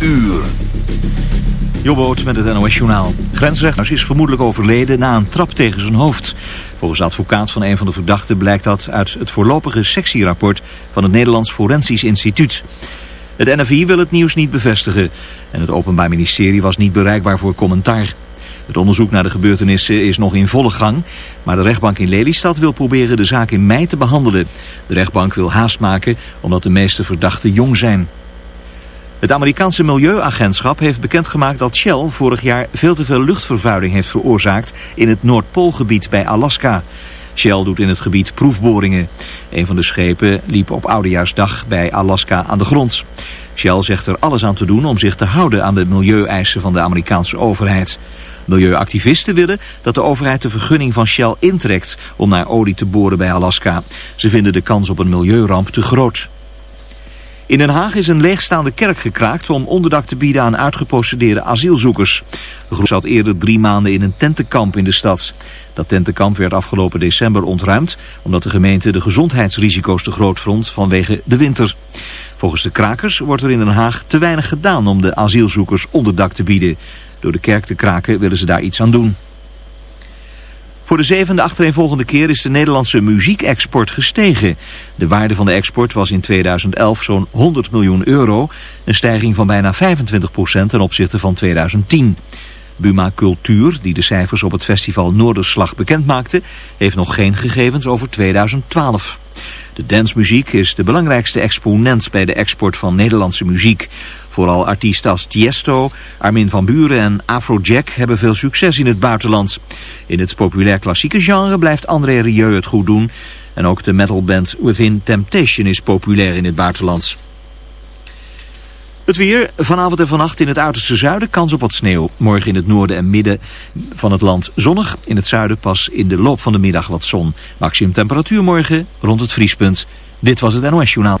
uur. Jobboot met het NOS Journaal. Grensrechters is vermoedelijk overleden na een trap tegen zijn hoofd. Volgens de advocaat van een van de verdachten blijkt dat uit het voorlopige sectierapport van het Nederlands Forensisch Instituut. Het NFI wil het nieuws niet bevestigen en het Openbaar Ministerie was niet bereikbaar voor commentaar. Het onderzoek naar de gebeurtenissen is nog in volle gang, maar de rechtbank in Lelystad wil proberen de zaak in mei te behandelen. De rechtbank wil haast maken omdat de meeste verdachten jong zijn. Het Amerikaanse Milieuagentschap heeft bekendgemaakt dat Shell vorig jaar veel te veel luchtvervuiling heeft veroorzaakt in het Noordpoolgebied bij Alaska. Shell doet in het gebied proefboringen. Een van de schepen liep op Oudejaarsdag bij Alaska aan de grond. Shell zegt er alles aan te doen om zich te houden aan de milieueisen van de Amerikaanse overheid. Milieuactivisten willen dat de overheid de vergunning van Shell intrekt om naar olie te boren bij Alaska. Ze vinden de kans op een milieuramp te groot. In Den Haag is een leegstaande kerk gekraakt om onderdak te bieden aan uitgeprocedeerde asielzoekers. De groep zat eerder drie maanden in een tentenkamp in de stad. Dat tentenkamp werd afgelopen december ontruimd omdat de gemeente de gezondheidsrisico's te groot vond vanwege de winter. Volgens de krakers wordt er in Den Haag te weinig gedaan om de asielzoekers onderdak te bieden. Door de kerk te kraken willen ze daar iets aan doen. Voor de zevende achtereenvolgende keer is de Nederlandse muziekexport gestegen. De waarde van de export was in 2011 zo'n 100 miljoen euro. Een stijging van bijna 25 procent ten opzichte van 2010. Buma Cultuur, die de cijfers op het festival Noorderslag bekend maakte, heeft nog geen gegevens over 2012. De dancemuziek is de belangrijkste exponent bij de export van Nederlandse muziek. Vooral artiesten als Tiesto, Armin van Buren en Afrojack hebben veel succes in het buitenland. In het populair klassieke genre blijft André Rieu het goed doen. En ook de metalband Within Temptation is populair in het buitenland. Het weer, vanavond en vannacht in het uiterste zuiden kans op wat sneeuw. Morgen in het noorden en midden van het land zonnig. In het zuiden pas in de loop van de middag wat zon. Maximum temperatuur morgen rond het vriespunt. Dit was het NOS Journaal.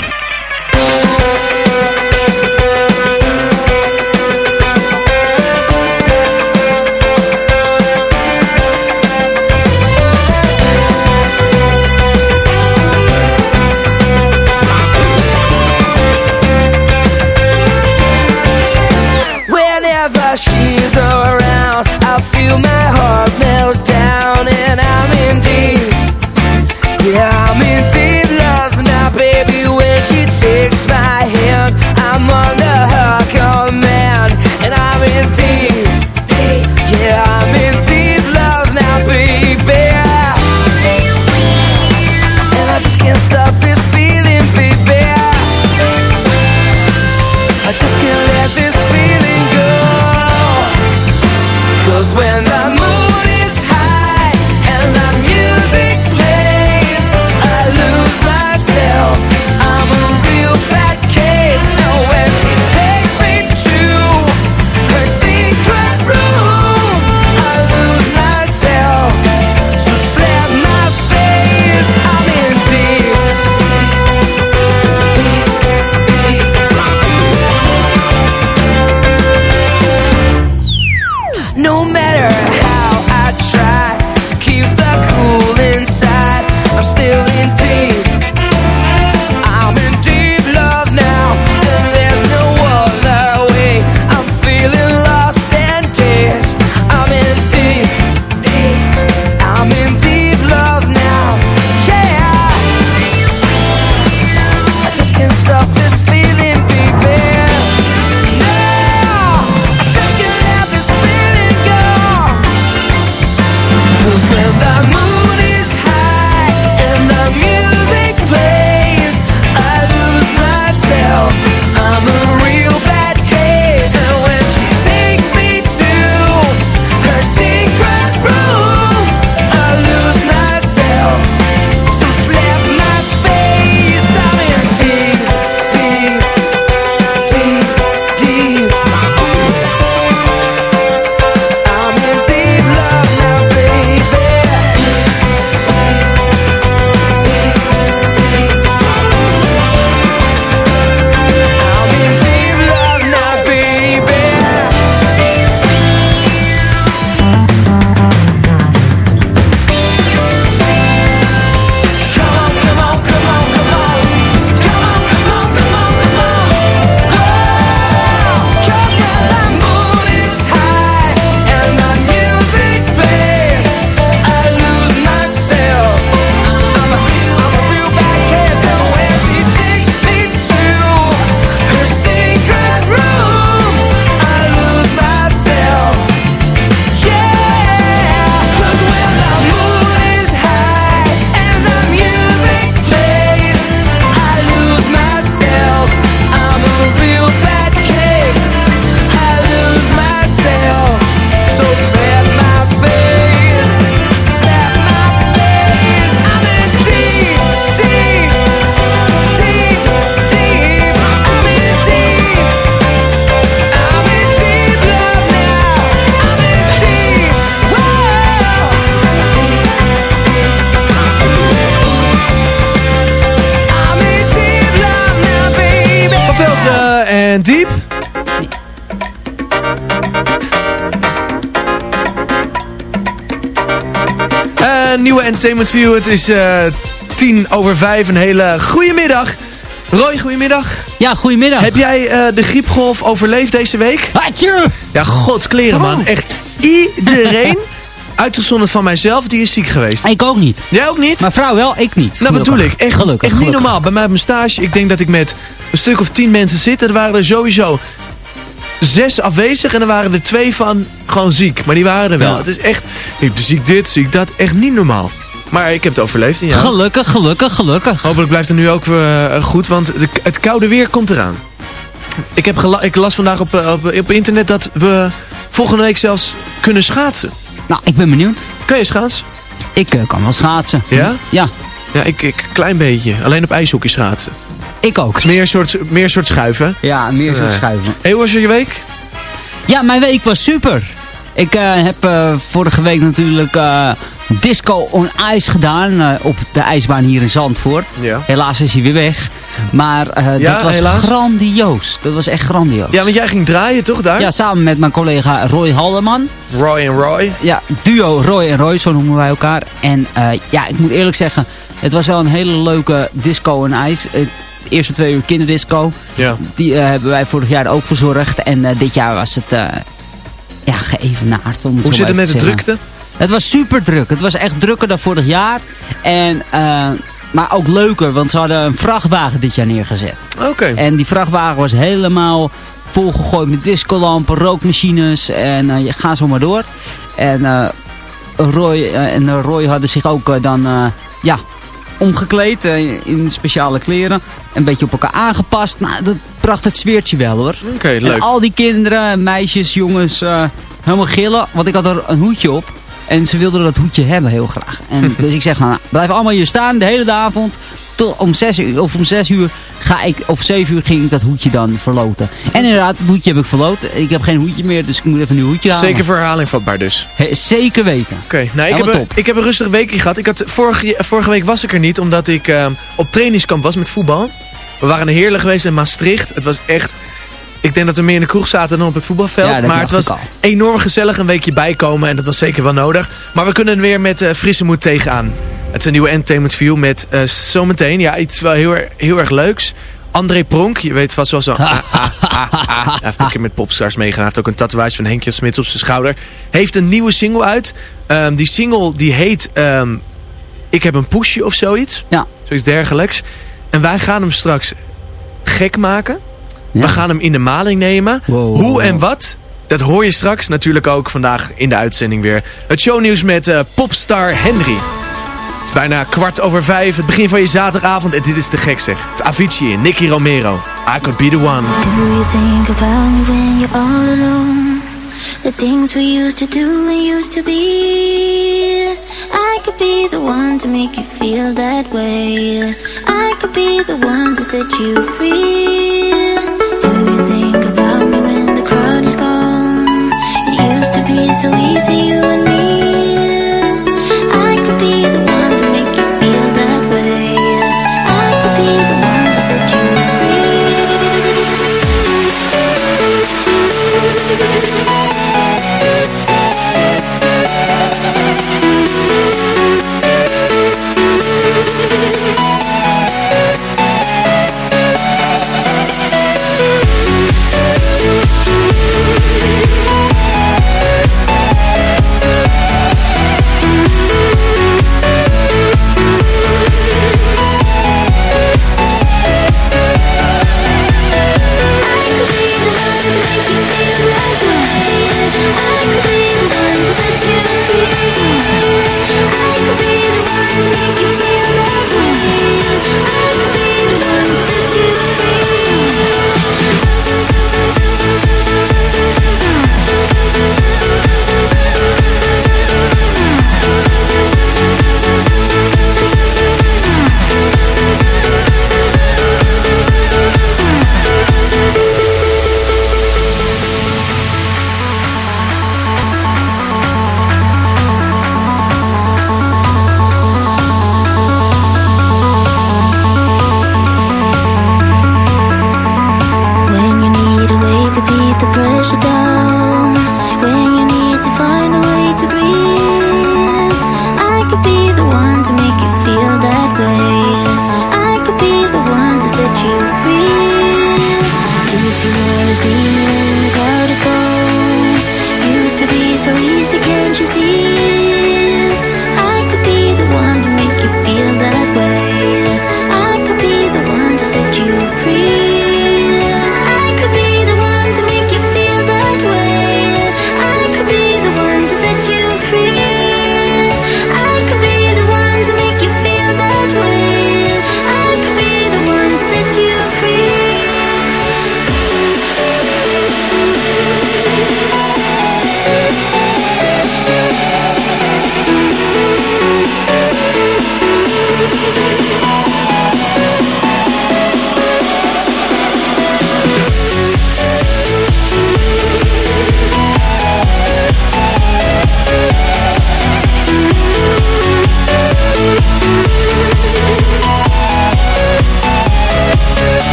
Feel my Entertainment View. Het is eh, tien over vijf. Een hele goede middag. Roy, goedemiddag. Ja, goedemiddag. Heb jij eh, de griepgolf overleefd deze week? Hatje! Ja, godskleren man. Echt iedereen, uitgezonderd van mijzelf, die is ziek geweest. Ik ook niet. Jij ook niet? Mijn vrouw wel, ik niet. Nou, bedoel ik. Echt, Gelukkig, echt niet normaal. Bij mij op mijn stage, ik denk dat ik met een stuk of tien mensen zit. Er waren er sowieso zes afwezig en er waren er twee van gewoon ziek. Maar die waren er wel. Ja. Het is echt, ik zie ik dit, zie ik dat. Echt niet normaal. Maar ik heb het overleefd. en Ja. Gelukkig, gelukkig, gelukkig. Hopelijk blijft het nu ook eh, goed, want de, het koude weer komt eraan. Ik, heb ik las vandaag op, eh, op, op internet dat we volgende week zelfs kunnen schaatsen. Nou, ik ben benieuwd. Kan je schaatsen? Ik eh, kan wel schaatsen. Ja? Ja, Ja, ik, ik klein beetje. Alleen op ijshockey schaatsen. ik ook. Meer een soort, meer een soort schuiven. Ja, meer soort schuiven. Hey, hoe was je week? Ja, mijn week was super. Ik heb vorige week natuurlijk Disco on Ice gedaan eh, op de ijsbaan hier in Zandvoort. Ja. Helaas is hij weer weg. Maar eh, Ja, dat was helaas? grandioos. Dat was echt grandioos. Ja, want jij ging draaien toch daar? Ja, samen met mijn collega Roy Haldeman. Roy en Roy. Ja, duo Roy en Roy, zo noemen wij elkaar. En eh, ja, ik moet eerlijk zeggen, het was wel een hele leuke disco en ijs. Het eerste twee uur kinderdisco. Ja. Die hebben wij vorig jaar ook verzorgd. En dit jaar was het ja, ge- geëvenaard. om Hoe zit het met de drukte? Het was super druk. Het was echt drukker dan vorig jaar. En, eh, maar ook leuker, want ze hadden een vrachtwagen dit jaar neergezet. Oké. En die vrachtwagen was helemaal volgegooid met discolampen, rookmachines en eh, je gaat zo maar door. En eh, Roy en Roy hadden zich ook dan ja, omgekleed in speciale kleren. Een beetje op elkaar aangepast. Nou, dat bracht het sfeertje wel hoor. Oké, leuk. al die kinderen, meisjes, jongens, helemaal gillen. Want ik had er een hoedje op. En ze wilden dat hoedje hebben heel graag. En dus ik zeg, nou, blijf allemaal hier staan de hele avond. Tot om zes uur, of om zes uur ga ik, of zeven uur ging ik dat hoedje dan verloten. En inderdaad, het hoedje heb ik verloten. Ik heb geen hoedje meer, dus ik moet even een nieuw hoedje halen. Zeker voor herhaling vatbaar dus. He- zeker weten. Oké, nou, ik, heb een, ik heb een rustig weekje gehad. Ik had, vorige, vorige week was ik er niet, omdat ik eh, op trainingskamp was met voetbal. We waren heerlijk geweest in Maastricht. Het was echt... Ik denk dat we meer in de kroeg zaten dan op het voetbalveld. Ja, maar het was enorm gezellig een weekje bijkomen. En dat was zeker wel nodig. Maar we kunnen er weer met eh, frisse moed tegenaan. Het is een nieuwe Entertainment View met eh, zometeen ja, iets wel heel, erg- heel erg leuks. André Pronk, je weet vast wel zo. Ah, ah, ah, ah. Hij heeft een keer met Popstars meegedaan. Hij heeft ook een tatoeage van Henkje Smits op zijn schouder. Heeft een nieuwe single uit. Ehm, die single die heet ehm, Ik heb een poesje of zoiets. Ja. Zoiets dergelijks. En wij gaan hem straks gek maken. Ja. We gaan hem in de maling nemen. Wow. Hoe en wat? Dat hoor je straks natuurlijk ook vandaag in de uitzending weer. Het shownieuws met eh, popstar Henry. Het is bijna kwart over vijf, het begin van je zaterdagavond. En dit is de gek zeg. Het is Avicii en Nicky Romero. I could be the one. Do you think about me when you're all alone? The things we used to do and used to be. I could be the one to make you feel that way. I could be the one to set you free. Be so easy, you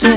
Ze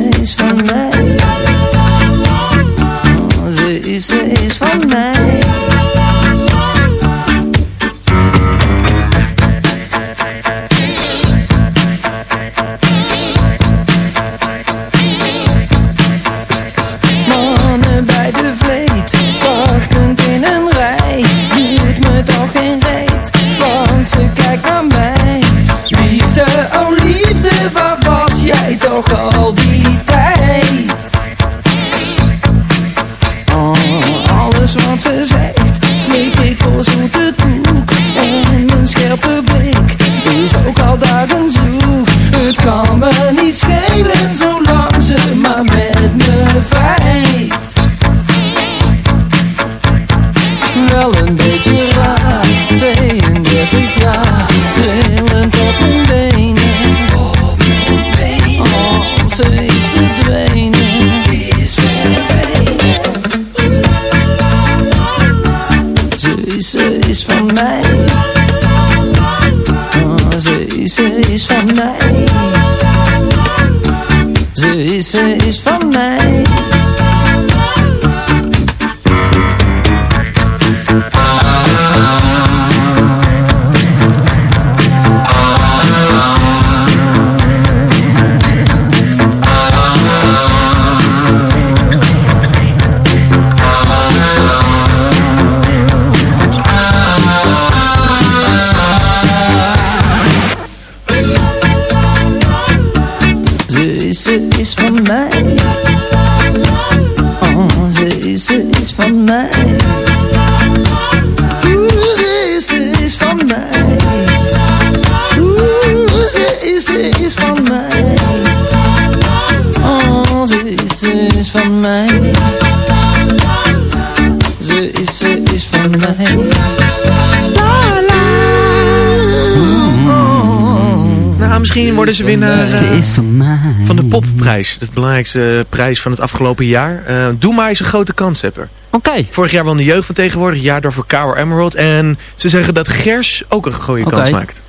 Oh, ze is, ze is van mij. Oeh, ze is, ze is van mij. Oeh, ze is, ze is van mij. Oh, ze is, ze is van mij. Ze is, ze is misschien worden ze winnaar eh, van de popprijs. De belangrijkste prijs van het afgelopen jaar. Eh, doe maar eens een grote kans, Hepper. Oké. Vorig jaar won de jeugd van tegenwoordig, jaar door voor Caro Emerald. En ze zeggen dat Gers ook een goede kans maakt.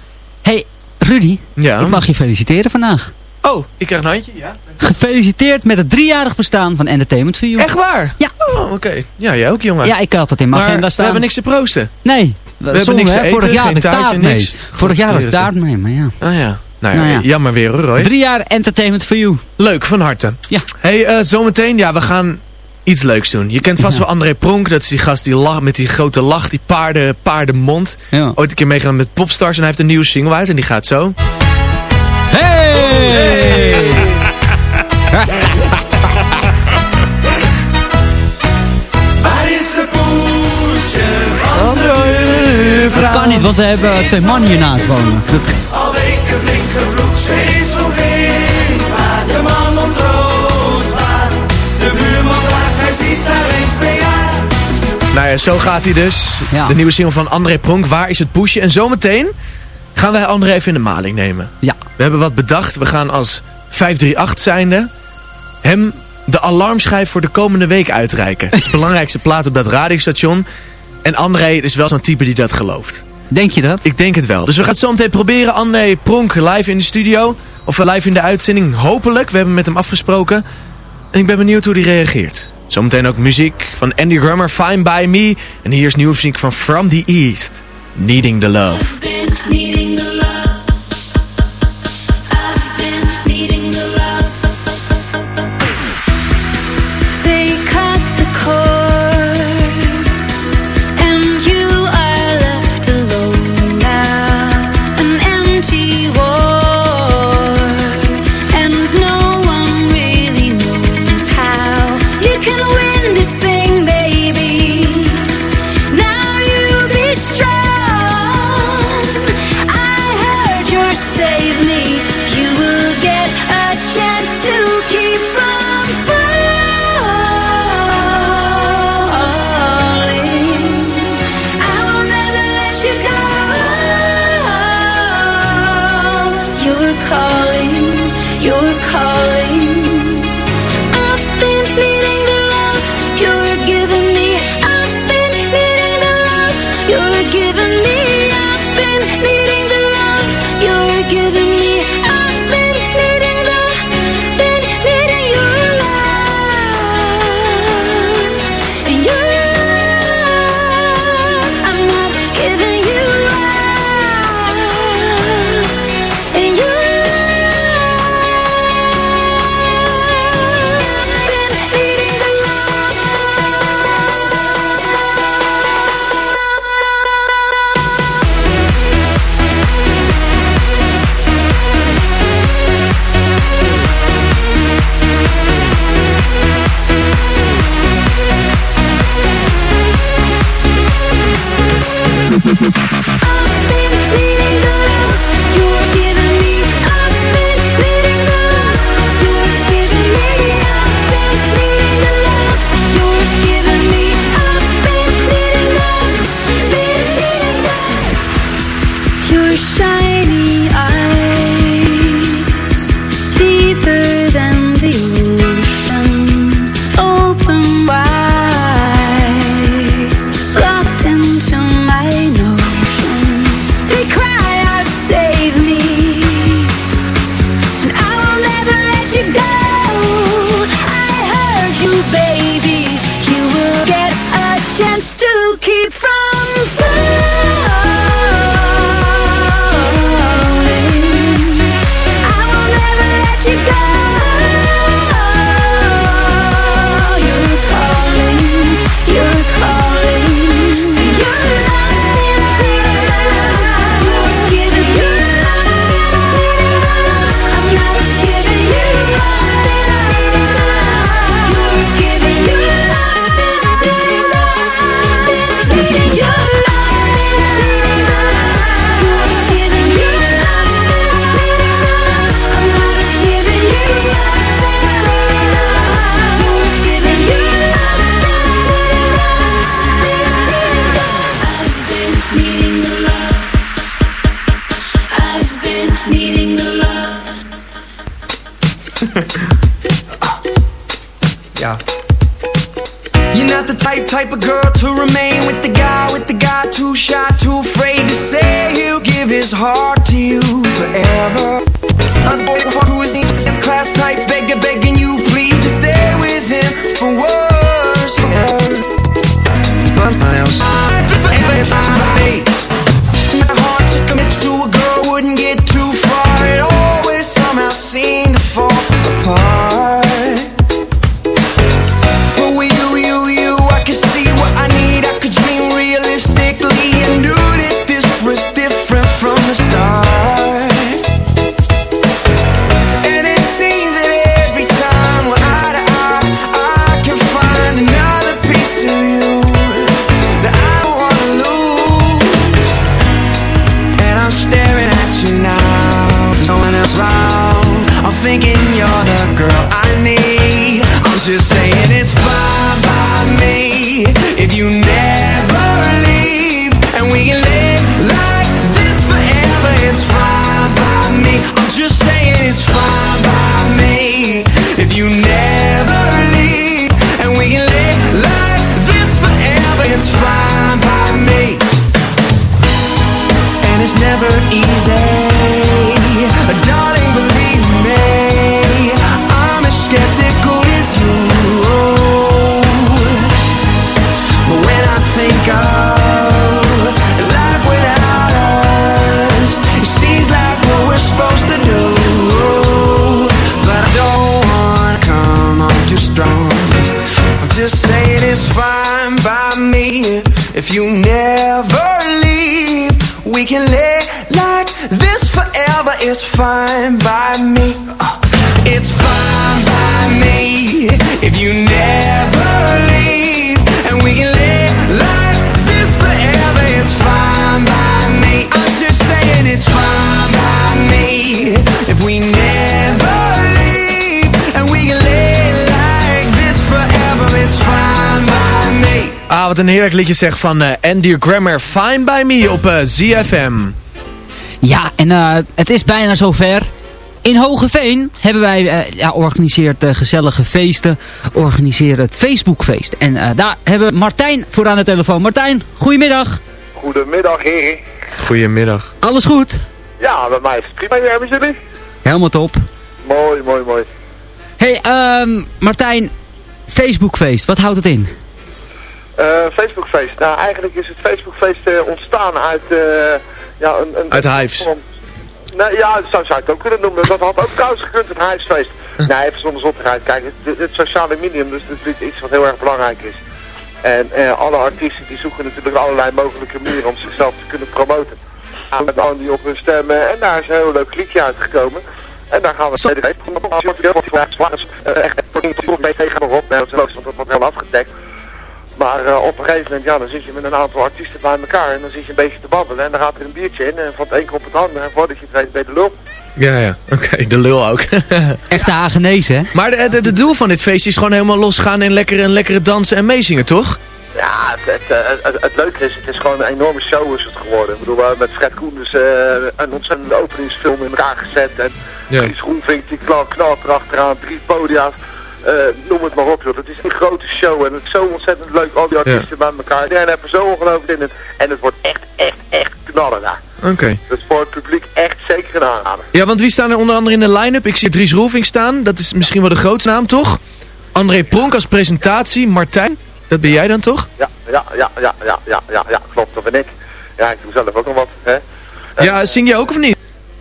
Hey, Rudy. Ja. Ik mag je feliciteren vandaag. Oh, ik krijg een handje, ja. Gefeliciteerd met het driejarig bestaan van Entertainment for You. Echt waar? Ja. Oh, oké. Ja, jij ook, jongen. Ja, ik had het in mijn maar agenda we staan. hebben niks te proosten. Nee. We hebben niks te eten, Vorig jaar had ik taart mee. niks. Vorig jaar had ik taart mee, maar ja. Ah ja. Nou ja, Nou ja. jammer weer hoor, Roy. Drie jaar Entertainment for You. Leuk, van harte. Ja. hey, eh, zometeen, ja, we gaan iets leuks doen. Je kent vast wel André Pronk, dat is die gast die lach, met die grote lach, die paarden, paardenmond. Ja. Ooit een keer meegedaan met Popstars en hij heeft een nieuwe single uit en die gaat zo. Hey! André, Dat kan niet, want we hebben twee mannen hiernaast wonen. Ze is. Maar de man ontroost waar. De buurman klaagt, hij ziet haar eens per jaar. Nou ja, zo gaat hij dus. Ja. De nieuwe single van André Pronk, Waar is het poesje? En zometeen gaan wij André even in de maling nemen. ja. We hebben wat bedacht. We gaan als 538 zijnde hem de alarmschijf voor de komende week uitreiken. Het is de belangrijkste plaat op dat radiostation. En André is wel zo'n type die dat gelooft. Denk je dat? Ik denk het wel. Dus we gaan het zo meteen proberen. Anne Pronk live in de studio. Of live in de uitzending. Hopelijk. We hebben met hem afgesproken. En ik ben benieuwd hoe hij reageert. Zometeen ook muziek van Andy Grammer, Fine By Me. En hier is nieuwe muziek van From The East. Needing The Love. yeah. You're not the type, type of girl to remain with the guy, with the guy too shy, too afraid to say he'll give his heart to you forever. An old who is this class type begging, begging you please to stay with him for worse, for worse. But my if you never leave. We can lay like this forever. It's fine by me. Uh, It's fine by me if you never leave. And we can lay like this forever. It's fine by me. I'm just saying it's fine by me if we never Ah, wat een heerlijk liedje zeg van eh, Andy Grammer. Fine by me op eh, ZFM. Ja, en eh, het is bijna zover. In Hogeveen hebben wij eh ja, organiseert gezellige feesten. Organiseren het Facebookfeest. En eh, daar hebben we Martijn voor aan de telefoon. Martijn, goedemiddag. Goedemiddag, heren. Goedemiddag. Alles goed? Ja, bij mij is het prima. Hebben jullie? Helemaal top. Mooi, mooi, mooi. hey, ehm, Martijn, Facebookfeest, wat houdt het in? Eh, Facebookfeest. Nou, eigenlijk is het Facebookfeest eh, ontstaan uit... eh, ja, een, een, Uit Hives. Ja, zo zou je het ook kunnen noemen. Dat had ook trouwens gekund, het Hivesfeest. Nee, even zonder zottigheid. Kijk, het, het sociale medium, dus het is iets wat heel erg belangrijk is. En eh, alle artiesten die zoeken natuurlijk allerlei mogelijke manieren om zichzelf te kunnen promoten. Met allen die op hun stemmen. En daar is een heel leuk liedje uitgekomen. En daar gaan we verder mee. Echt mee tegen me op. Nee, dat is logisch, want dat wordt heel afgedekt. Maar eh, op een gegeven moment, ja, dan zit je met een aantal artiesten bij elkaar en dan zit je een beetje te babbelen en dan gaat er een biertje in en van het een komt het ander en voordat je het weet ben je de lul. Ja, ja. Oké, de lul ook. Echte Hagenezen, hè? Maar het de, de doel van dit feestje is gewoon helemaal losgaan en lekker, en lekkere dansen en meezingen, toch? Ja, het, het, eh, het, het leuke is, het is gewoon een enorme show is het geworden. Ik bedoel, we hebben met Fred Koenders eh, een ontzettende openingsfilm in elkaar gezet en Ja. Dries Groenvink die knal, knalt erachteraan, drie podia's. Eh, noem het maar op, joh. Het is een grote show en het is zo ontzettend leuk, al die artiesten bij elkaar. Iedereen heeft er zo ongelooflijk in en, en het wordt echt, echt, echt knallen daar. Oké. Dus voor het publiek echt zeker een aanrader. Ja, want wie staan er onder andere in de line-up? Ik zie Dries Roelvink staan. Dat is misschien wel de grootste naam, toch? André Pronk als presentatie. Martijn, dat ben jij dan toch? Ja, ja, ja, ja, ja, ja, ja, ja, klopt, dat ben ik. Ja, ik doe zelf ook nog wat, hè. Ja, zing je ook of niet?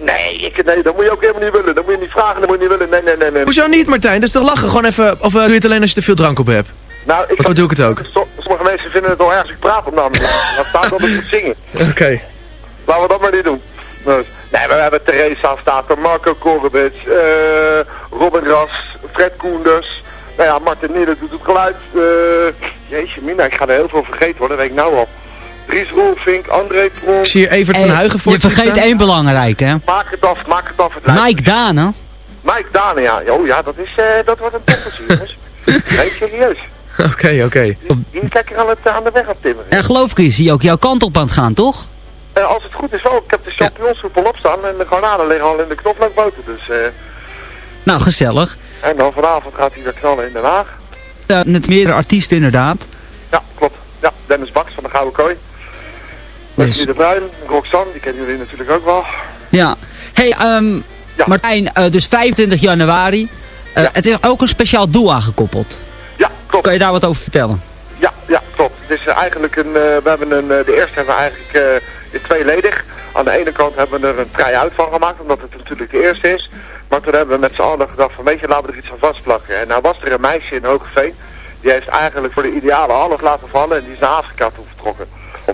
Nee, ik, nee, dat moet je ook helemaal niet willen. Dat moet je niet vragen, dat moet je niet willen. Nee, nee, nee, nee. Hoezo niet, Martijn? Dat is toch lachen? Gewoon even... Of eh, doe je het alleen als je er veel drank op hebt? Nou, ik, Of doe ik het ook? so- sommige mensen vinden het wel erg als ik praat op namen. Dan staat dat ik moet zingen. Oké. Laten we dat maar niet doen. Dus, nee, we hebben Theresa staat er, Marco Korobits, eh Robin Ras, Fred Koenders. Nou ja, Martin Nieder doet het geluid. eh jeetje mina, ik ga er heel veel vergeten hoor, dat weet ik nou al. Dries Roelvink, André Pronk. Ik zie hier Evert van Huigen voor je vergeet één belangrijk, hè? Maak het af, maak het af. Het lijkt- Mike Dana. Mike Dane, ja. Oh ja, dat, is, eh, dat wordt een toppertje, jongens. Nee, serieus. Oké, oké. Die is lekker aan, het, aan de weg aan timmeren. En geloof ik, is hij ook jouw kant op aan het gaan, toch? Eh, als het goed is wel, ik heb de champignonsoep al opstaan en de garnalen liggen al in de knoflookboter. Dus, eh, Nou, gezellig. en dan vanavond gaat hij weer knallen in Den Haag. Eh, met meerdere artiesten inderdaad. Ja, klopt. Ja, Dennis Baks van de Gouden Kooi. Leslie de Bruin, Roxanne, die kennen jullie natuurlijk ook wel. Ja. hey, ehm, Martijn, eh, dus 25 januari. Eh, Het is ook een speciaal doel aangekoppeld. Ja, klopt. Kan je daar wat over vertellen? Ja, ja, klopt. Het is eh, eigenlijk een, we hebben een, de eerste hebben we eigenlijk eh, tweeledig. Aan de ene kant hebben we er een try-out van gemaakt, omdat het natuurlijk de eerste is. Maar toen hebben we met z'n allen gedacht van, weet je, laten we er iets van vastplakken. En nou was er een meisje in Hogeveen, die heeft eigenlijk voor de ideale alles laten vallen en die is naar Afrika toe vertrokken.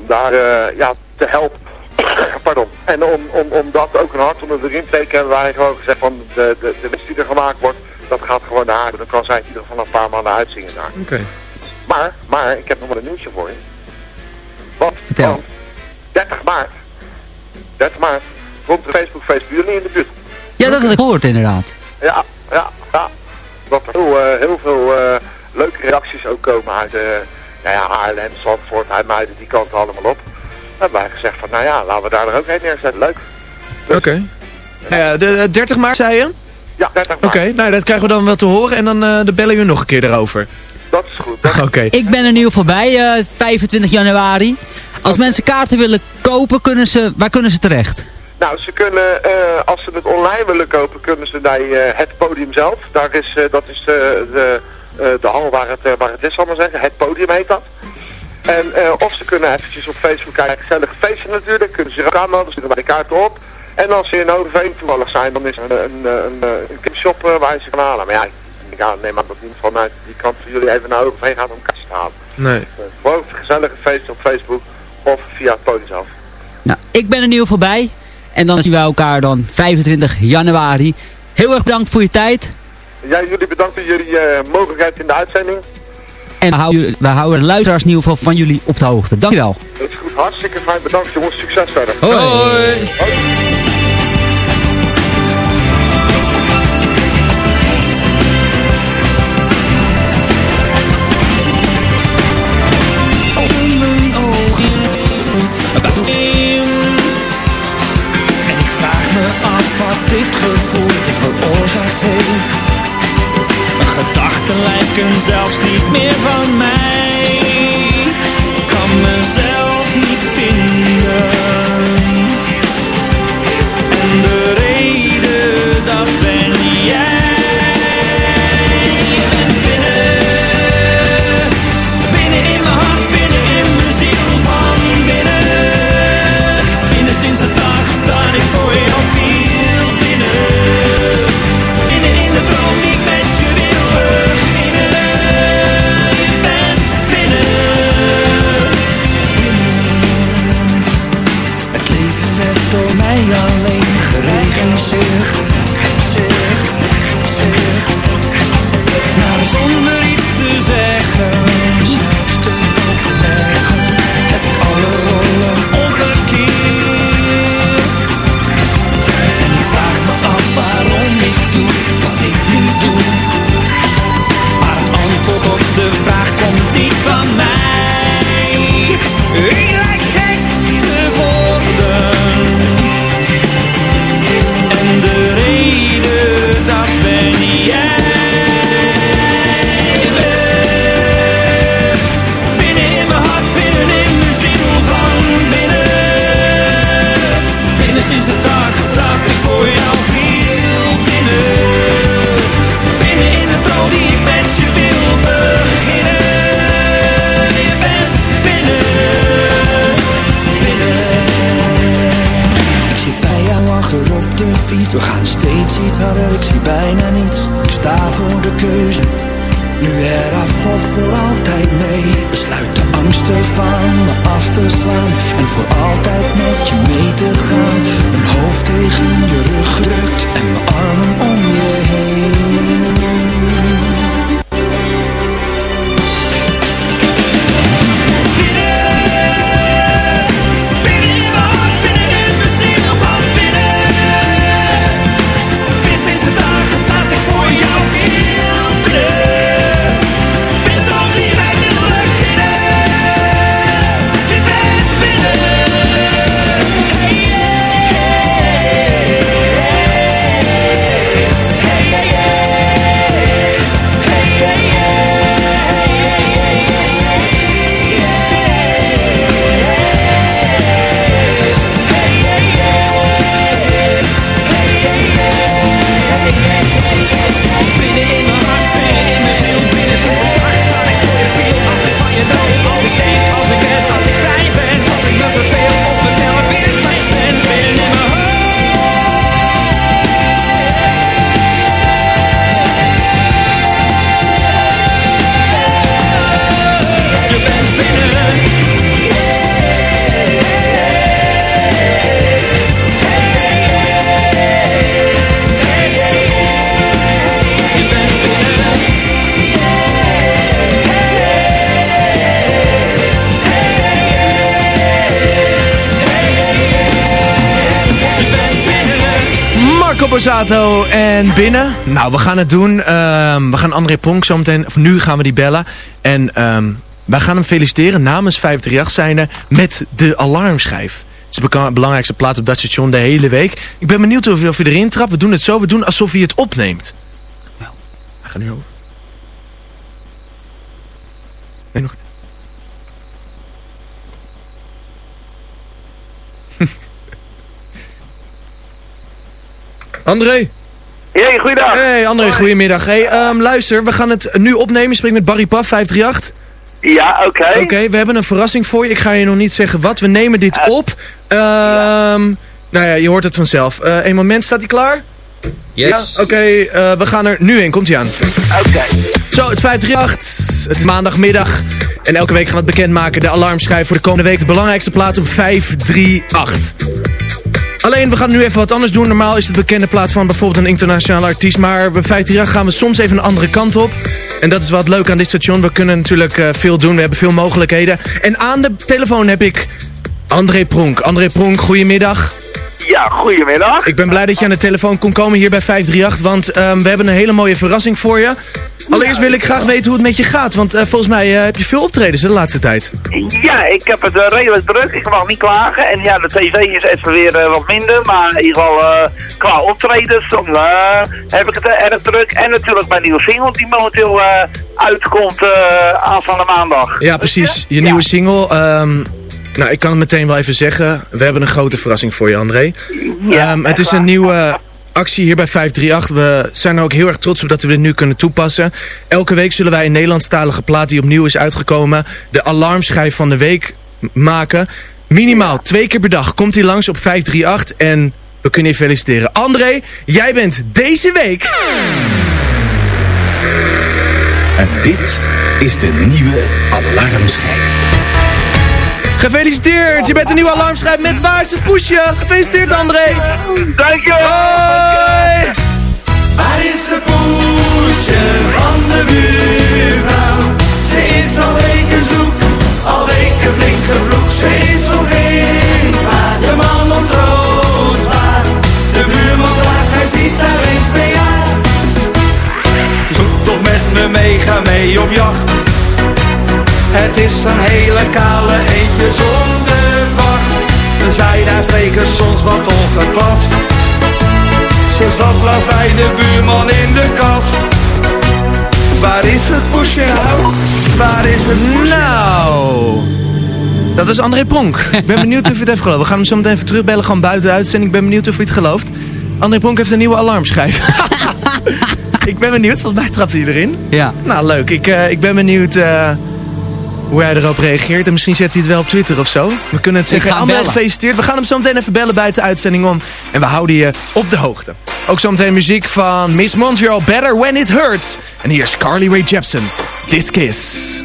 Daar, eh, ja, te helpen. Pardon. En om, om, om dat ook een hart onder de riem te steken, hebben wij gewoon gezegd van, de, de, de die er gemaakt wordt, dat gaat gewoon naar haar. Dan kan zij in ieder geval een paar maanden uitzingen daar. Oké. Maar, maar, ik heb nog wel een nieuwtje voor je. Want, Vertel. want 30 maart, 30 maart, komt de Facebookfeest bij jullie in de buurt. Ja, dat had ik gehoord inderdaad. Ja, ja, ja. Dat er heel, eh, heel veel eh, leuke reacties ook komen uit uh, nou ja, Haarlem, Zandvoort, IJmuiden, die kant allemaal op. Dan hebben wij gezegd van, nou ja, laten we daar er ook heen neerzetten. Leuk. Oké. Nou ja, de, de 30 maart zei je? Ja, 30 Oké, maart. nou dat krijgen we dan wel te horen en dan, eh, dan bellen we nog een keer erover. Dat is goed. Oké. Ik ben er nu voorbij, eh 25 januari. Als mensen kaarten willen kopen, kunnen ze, waar kunnen ze terecht? Nou, ze kunnen, eh, als ze het online willen kopen, kunnen ze bij eh, het podium zelf. Daar is, eh, dat is de, de, eh, de hal waar het, eh, waar het is, zal ik maar zeggen. Het podium heet dat. En eh, of ze kunnen eventjes op Facebook kijken, gezellige feesten natuurlijk. Kunnen ze zich ook aanmelden, zitten bij de kaarten op. En als ze in Hogeveen toevallig zijn, dan is er een, een, een, een, een shop eh, waar je ze kan halen. Maar ja, ik ja, neem aan dat iemand vanuit die kant van jullie even naar overheen gaat om kaartjes te halen. Nee. Uh, gewoon een gezellige feest op Facebook of via het podium zelf. Nou, ik ben er in ieder geval bij. En dan zien wij elkaar dan 25 januari. Heel erg bedankt voor je tijd. Ja, jullie bedankt voor jullie uh, mogelijkheid in de uitzending. En we houden, we houden de luisteraars in ieder geval van jullie op de hoogte. Dankjewel. Dat is goed, hartstikke fijn. Bedankt jongens, succes verder. Hoi. We gaan steeds iets harder, ik zie bijna niets. Ik sta voor de keuze. Nu eraf of voor altijd mee. Besluit de angsten van me af te slaan. En voor altijd met je mee te gaan. Mijn hoofd tegen je rug gedrukt En mijn armen om je heen Marco Borsato en binnen. Nou, we gaan het doen. Ehm, we gaan André Pronk zo meteen, of nu gaan we die bellen. En ehm, wij gaan hem feliciteren namens 538 zijnde met de alarmschijf. Het is de belangrijkste plaat op dat station de hele week. Ik ben benieuwd of, of je erin trapt. We doen het zo, we doen alsof hij het opneemt. Nou, hij nu over. Nee, nog... André? Hey, goeiedag. Hey André, goedemiddag. Hey, ehm, luister, we gaan het nu opnemen. Je spreekt met Barry Paf, 538. Ja, oké. Oké, we hebben een verrassing voor je. Ik ga je nog niet zeggen wat. We nemen dit op. Ehm, Nou ja, je hoort het vanzelf. Eh een moment, staat hij klaar? Yes. Ja, oké, eh, we gaan er nu in. Komt-ie aan. Oké. Zo, het is 538. Het is maandagmiddag. En elke week gaan we het bekendmaken. De alarmschijf voor de komende week. De belangrijkste plaats op 538. Alleen, we gaan nu even wat anders doen. Normaal is het bekende plaat van bijvoorbeeld een internationale artiest. Maar bij 538 gaan we soms even een andere kant op. En dat is wat leuk aan dit station. We kunnen natuurlijk eh, veel doen. We hebben veel mogelijkheden. En aan de telefoon heb ik André Pronk. André Pronk, goedemiddag. Ja, goedemiddag. Ik ben blij dat je aan de telefoon kon komen hier bij 538. Want ehm, we hebben een hele mooie verrassing voor je. Allereerst wil ik graag weten hoe het met je gaat. Want eh, volgens mij eh, heb je veel optredens de laatste tijd. Ja, ik heb het eh, redelijk druk. Ik mag niet klagen. En ja, de tv is even weer wat minder. Maar in ieder geval qua optredens, dan heb ik het erg druk. En natuurlijk mijn nieuwe single die momenteel uitkomt eh aanstaande maandag. Ja, precies. Je nieuwe single. ehm, nou, ik kan het meteen wel even zeggen. We hebben een grote verrassing voor je, André. Ehm, het is een nieuwe actie hier bij 538. We zijn er ook heel erg trots op dat we dit nu kunnen toepassen. Elke week zullen wij een Nederlandstalige plaat die opnieuw is uitgekomen... de alarmschijf van de week maken. Minimaal twee keer per dag komt hij langs op 538 en we kunnen je feliciteren. André, jij bent deze week... En dit is de nieuwe alarmschijf. Gefeliciteerd! Je bent de nieuwe alarmschijf met Waar is het poesje? Gefeliciteerd, André! Dankjewel! Hoi! Waar is het poesje van de buurvrouw? Ze is al weken zoek, al weken flink gevloekt. Ze is onvindbaar, de man ontroostbaar. De buurman draagt, hij ziet haar eens per jaar. Zoek toch met me mee, ga mee op jacht. Het is een hele kale eentje zonder vacht. De zijdaanstrekers soms wat ongepast. Ze zat laat bij de buurman in de kast. Waar is het poesje nou? Waar is het poesje? Nou, dat is André Pronk. Ik ben benieuwd of je het heeft geloofd. We gaan hem zo meteen even terugbellen, gewoon buiten de uitzending. Ik ben benieuwd of je het gelooft. André Pronk heeft een nieuwe alarmschijf. ik ben benieuwd, volgens mij trapt hij erin. Ja. Nou, leuk. Ik, eh, ik ben benieuwd eh, hoe hij erop reageert. En misschien zet hij het wel op Twitter of zo. We kunnen het zeggen. bellen. gefeliciteerd. We gaan hem zo meteen even bellen buiten de uitzending om. En we houden je op de hoogte. Ook zo meteen muziek van Miss Montreal, Better When It Hurts. En hier is Carly Rae Jepsen, This Kiss.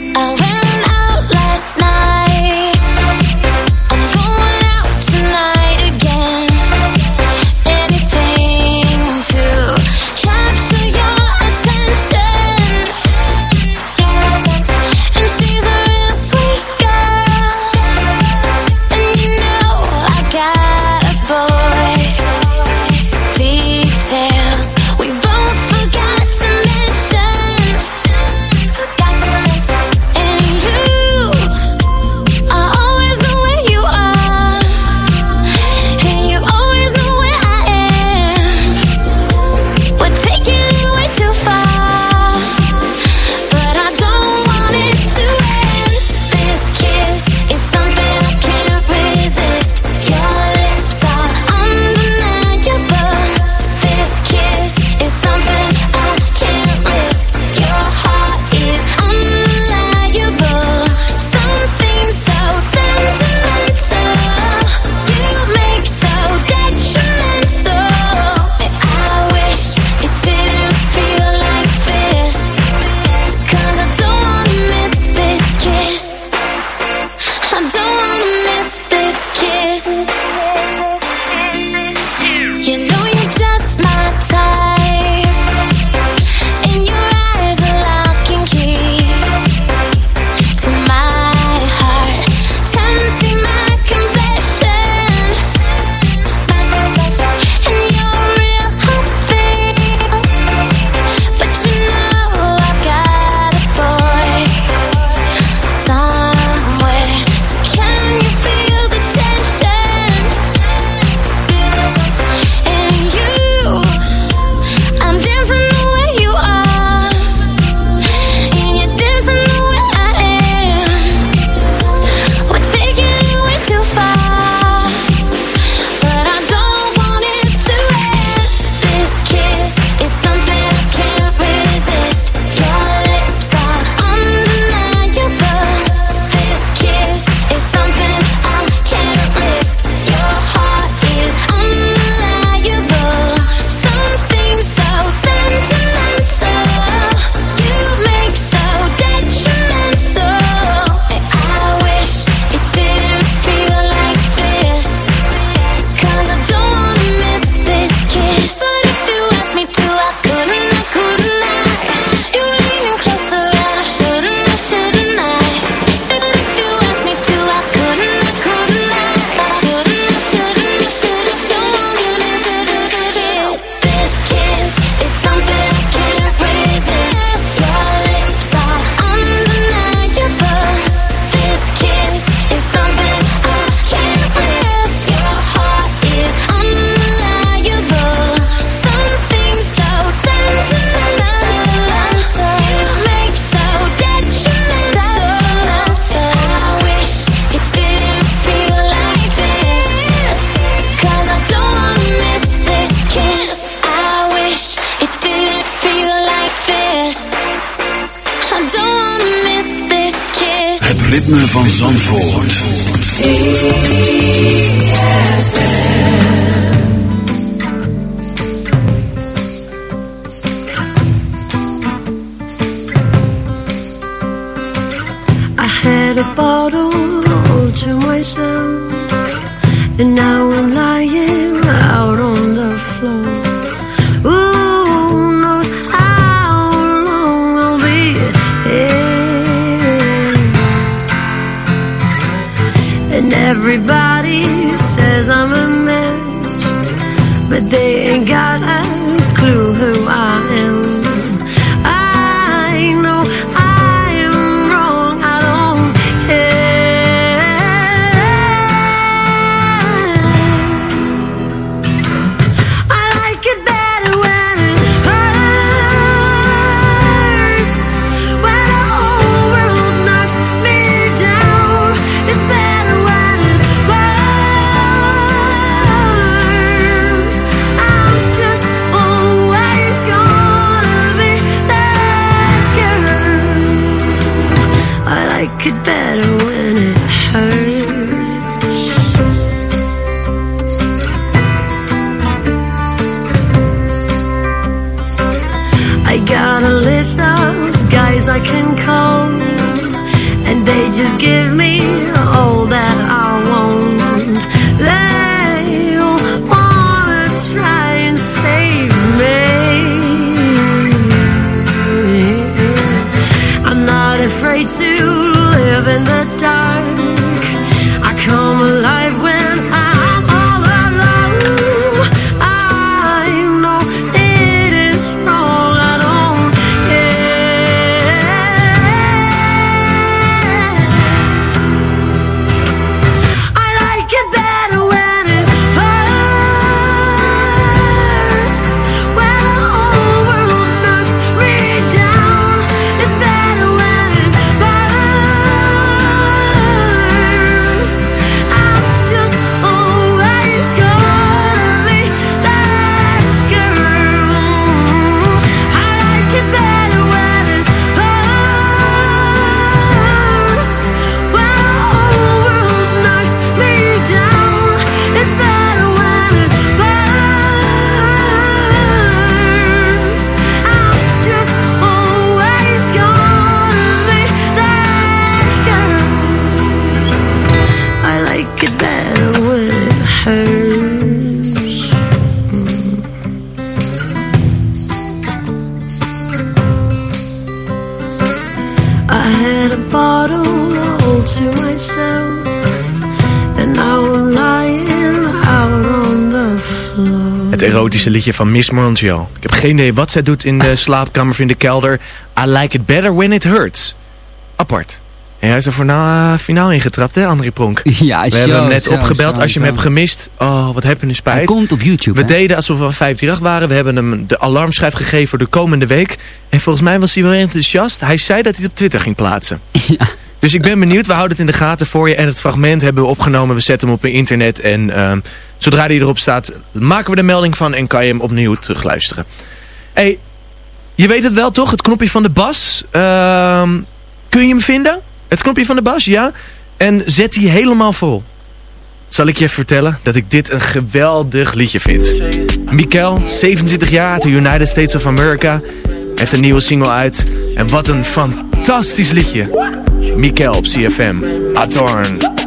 Liedje van Miss Montreal. Ik heb geen idee wat zij doet in de slaapkamer of in de kelder. I like it better when it hurts. Apart. En hij is er voor na, finaal ingetrapt, hè, André Pronk? Ja, We hebben hem net opgebeld. Als je hem hebt gemist, oh, wat heb je nu spijt. Hij komt op YouTube, We hè? deden alsof we 538 waren. We hebben hem de alarmschijf gegeven voor de komende week. En volgens mij was hij wel enthousiast. Hij zei dat hij het op Twitter ging plaatsen. Dus ik ben benieuwd. We houden het in de gaten voor je. En het fragment hebben we opgenomen. We zetten hem op internet. En ehm, zodra hij erop staat, maken we de melding van. En kan je hem opnieuw terugluisteren. hey, je weet het wel toch? Het knopje van de bas. Ehm, kun je hem vinden? Het knopje van de bas, ja. En zet die helemaal vol. Zal ik je vertellen dat ik dit een geweldig liedje vind. Mikel, 27 jaar de United States of America. Heeft een nieuwe single uit. En wat een fantastisch liedje. Mikel op CFM. Atorn.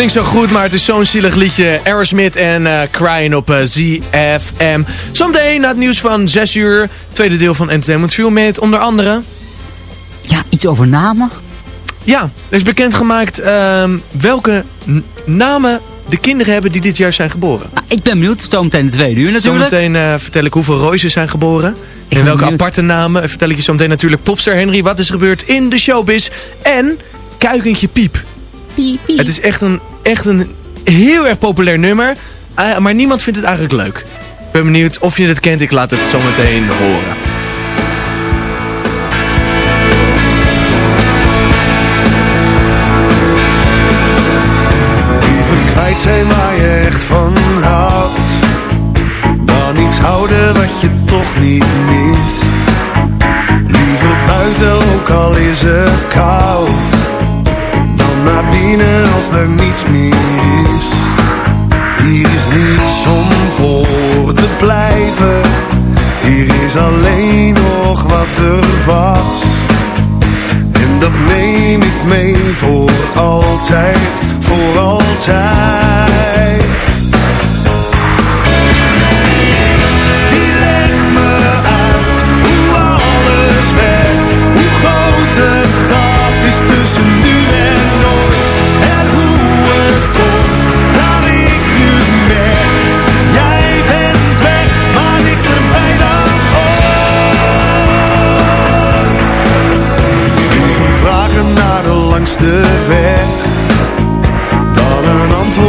Klinkt zo goed, maar het is zo'n zielig liedje. Aerosmith en uh, Crying op eh, ZFM. Zometeen na het nieuws van 6 uur. Tweede deel van Entertainment View met onder andere... Ja, iets over namen. Ja, er is bekendgemaakt ehm, welke namen de kinderen hebben die dit jaar zijn geboren. Ah, ik ben benieuwd, zometeen de tweede uur natuurlijk. Zometeen eh, vertel ik hoeveel rozen zijn geboren. En welke aparte namen. Vertel ik je zometeen natuurlijk popster Henry, wat is gebeurd in de showbiz. En Kuikentje Piep. Piep, piep. Het is echt een echt een heel erg populair nummer. Eh, maar niemand vindt het eigenlijk leuk. Ik ben benieuwd of je het kent. Ik laat het zo meteen horen. zijn waar je echt van houdt Dan iets houden wat je toch niet mist Liever buiten ook al is het koud maar binnen als er niets meer is. Hier is niets om voor te blijven, hier is alleen nog wat er was. En dat neem ik mee voor altijd, voor altijd.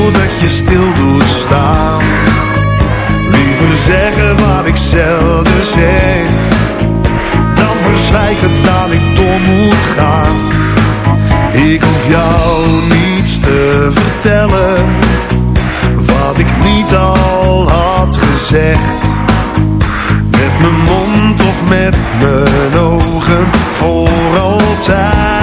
dat je stil doet staan. Liever zeggen wat ik zelden zeg Dan verzwijgen dat ik door moet gaan. Ik hoef jou niets te vertellen Wat ik niet al had gezegd. Met mijn mond of met mijn ogen Voor altijd.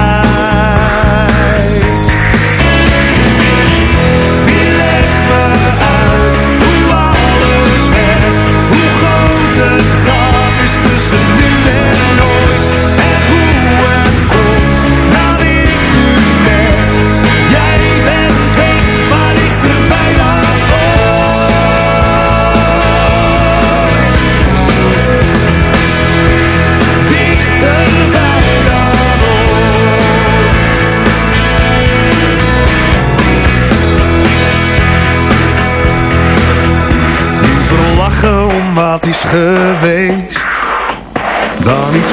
geweest. Dan iets